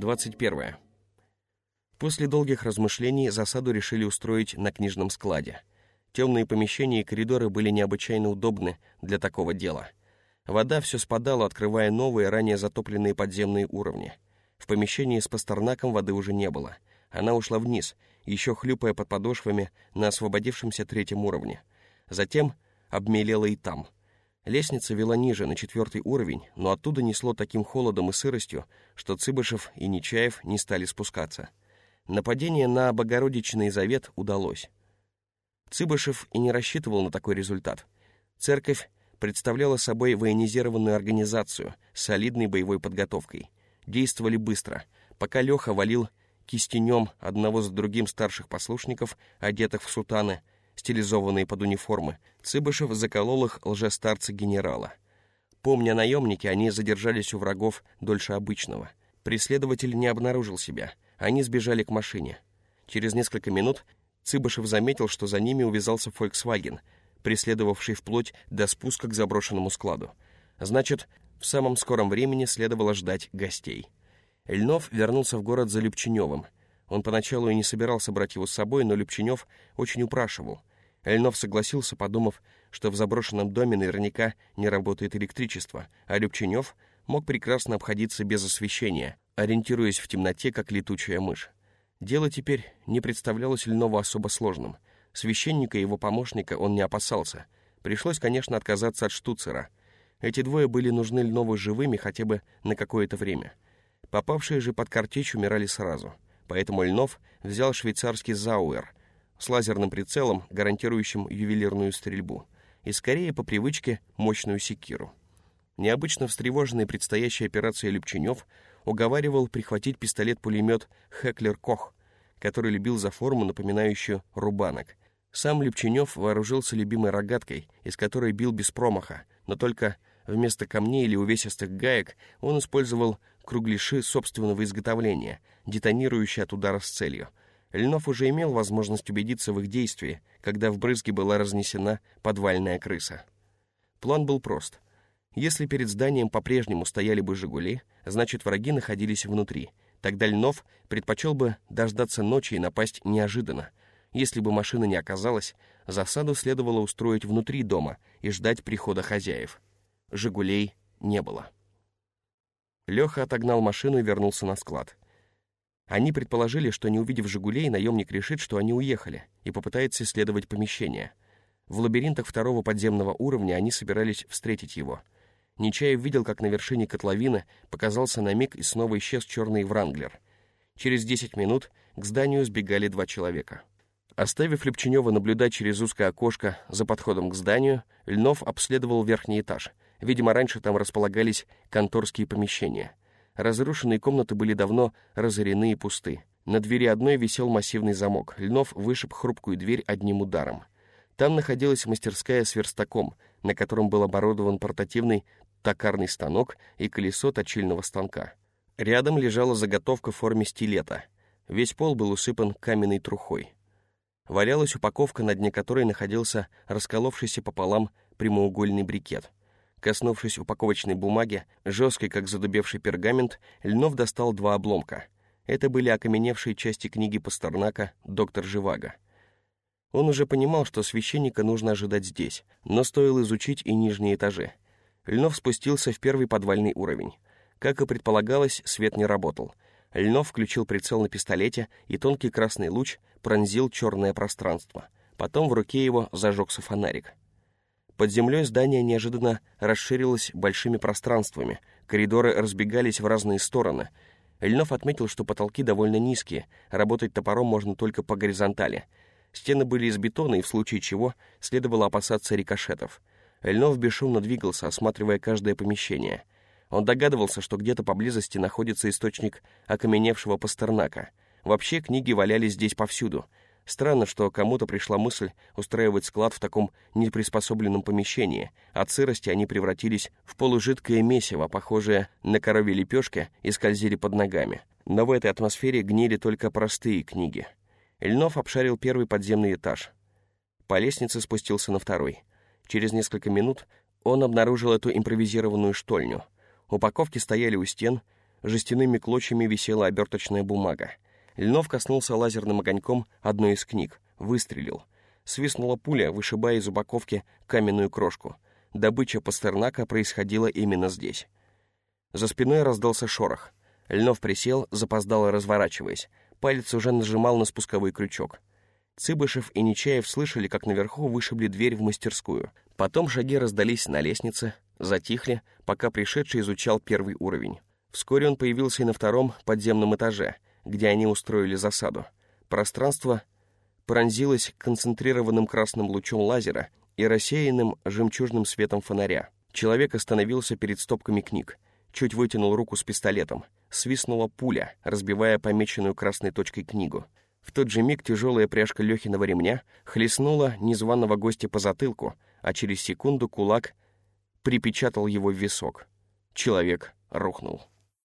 21. После долгих размышлений засаду решили устроить на книжном складе. Темные помещения и коридоры были необычайно удобны для такого дела. Вода все спадала, открывая новые, ранее затопленные подземные уровни. В помещении с Пастернаком воды уже не было. Она ушла вниз, еще хлюпая под подошвами на освободившемся третьем уровне. Затем обмелела и там — Лестница вела ниже, на четвертый уровень, но оттуда несло таким холодом и сыростью, что Цыбышев и Нечаев не стали спускаться. Нападение на Богородичный Завет удалось. Цыбышев и не рассчитывал на такой результат. Церковь представляла собой военизированную организацию с солидной боевой подготовкой. Действовали быстро, пока Леха валил кистенем одного за другим старших послушников, одетых в сутаны, стилизованные под униформы, Цыбышев заколол их лжестарца генерала. Помня наемники, они задержались у врагов дольше обычного. Преследователь не обнаружил себя. Они сбежали к машине. Через несколько минут Цыбышев заметил, что за ними увязался «Фольксваген», преследовавший вплоть до спуска к заброшенному складу. Значит, в самом скором времени следовало ждать гостей. Льнов вернулся в город за Любченевым. Он поначалу и не собирался брать его с собой, но Любченев очень упрашивал. Эльнов согласился, подумав, что в заброшенном доме наверняка не работает электричество, а Любченев мог прекрасно обходиться без освещения, ориентируясь в темноте, как летучая мышь. Дело теперь не представлялось Льнову особо сложным. Священника и его помощника он не опасался. Пришлось, конечно, отказаться от штуцера. Эти двое были нужны Льнову живыми хотя бы на какое-то время. Попавшие же под картечь умирали сразу. Поэтому Льнов взял швейцарский «Зауэр», с лазерным прицелом, гарантирующим ювелирную стрельбу, и скорее по привычке мощную секиру. Необычно встревоженный предстоящей операцией Любченев уговаривал прихватить пистолет-пулемет «Хеклер Кох», который любил за форму, напоминающую рубанок. Сам Любченев вооружился любимой рогаткой, из которой бил без промаха, но только вместо камней или увесистых гаек он использовал кругляши собственного изготовления, детонирующие от удара с целью — Льнов уже имел возможность убедиться в их действии, когда в брызге была разнесена подвальная крыса. План был прост. Если перед зданием по-прежнему стояли бы «Жигули», значит, враги находились внутри. Тогда Льнов предпочел бы дождаться ночи и напасть неожиданно. Если бы машина не оказалась, засаду следовало устроить внутри дома и ждать прихода хозяев. «Жигулей» не было. Леха отогнал машину и вернулся на склад. Они предположили, что не увидев «Жигулей», наемник решит, что они уехали, и попытается исследовать помещение. В лабиринтах второго подземного уровня они собирались встретить его. Нечаев видел, как на вершине котловины показался на миг и снова исчез черный Вранглер. Через 10 минут к зданию сбегали два человека. Оставив Лепченева наблюдать через узкое окошко за подходом к зданию, Льнов обследовал верхний этаж. Видимо, раньше там располагались конторские помещения — Разрушенные комнаты были давно разорены и пусты. На двери одной висел массивный замок. Льнов вышиб хрупкую дверь одним ударом. Там находилась мастерская с верстаком, на котором был оборудован портативный токарный станок и колесо точильного станка. Рядом лежала заготовка в форме стилета. Весь пол был усыпан каменной трухой. Валялась упаковка, на дне которой находился расколовшийся пополам прямоугольный брикет — Коснувшись упаковочной бумаги, жесткой, как задубевший пергамент, Льнов достал два обломка. Это были окаменевшие части книги Пастернака «Доктор Живаго». Он уже понимал, что священника нужно ожидать здесь, но стоило изучить и нижние этажи. Льнов спустился в первый подвальный уровень. Как и предполагалось, свет не работал. Льнов включил прицел на пистолете, и тонкий красный луч пронзил черное пространство. Потом в руке его зажегся фонарик. Под землей здание неожиданно расширилось большими пространствами, коридоры разбегались в разные стороны. Льнов отметил, что потолки довольно низкие, работать топором можно только по горизонтали. Стены были из бетона, и в случае чего следовало опасаться рикошетов. Льнов бесшумно двигался, осматривая каждое помещение. Он догадывался, что где-то поблизости находится источник окаменевшего Пастернака. Вообще, книги валялись здесь повсюду — Странно, что кому-то пришла мысль устраивать склад в таком неприспособленном помещении. От сырости они превратились в полужидкое месиво, похожее на коровье лепешки, и скользили под ногами. Но в этой атмосфере гнили только простые книги. Льнов обшарил первый подземный этаж. По лестнице спустился на второй. Через несколько минут он обнаружил эту импровизированную штольню. Упаковки стояли у стен, жестяными клочьями висела оберточная бумага. Льнов коснулся лазерным огоньком одной из книг, выстрелил. Свистнула пуля, вышибая из упаковки каменную крошку. Добыча Пастернака происходила именно здесь. За спиной раздался шорох. Льнов присел, запоздало разворачиваясь. Палец уже нажимал на спусковой крючок. Цыбышев и Нечаев слышали, как наверху вышибли дверь в мастерскую. Потом шаги раздались на лестнице, затихли, пока пришедший изучал первый уровень. Вскоре он появился и на втором подземном этаже, где они устроили засаду. Пространство пронзилось концентрированным красным лучом лазера и рассеянным жемчужным светом фонаря. Человек остановился перед стопками книг, чуть вытянул руку с пистолетом. Свистнула пуля, разбивая помеченную красной точкой книгу. В тот же миг тяжелая пряжка Лехиного ремня хлестнула незваного гостя по затылку, а через секунду кулак припечатал его в висок. Человек рухнул.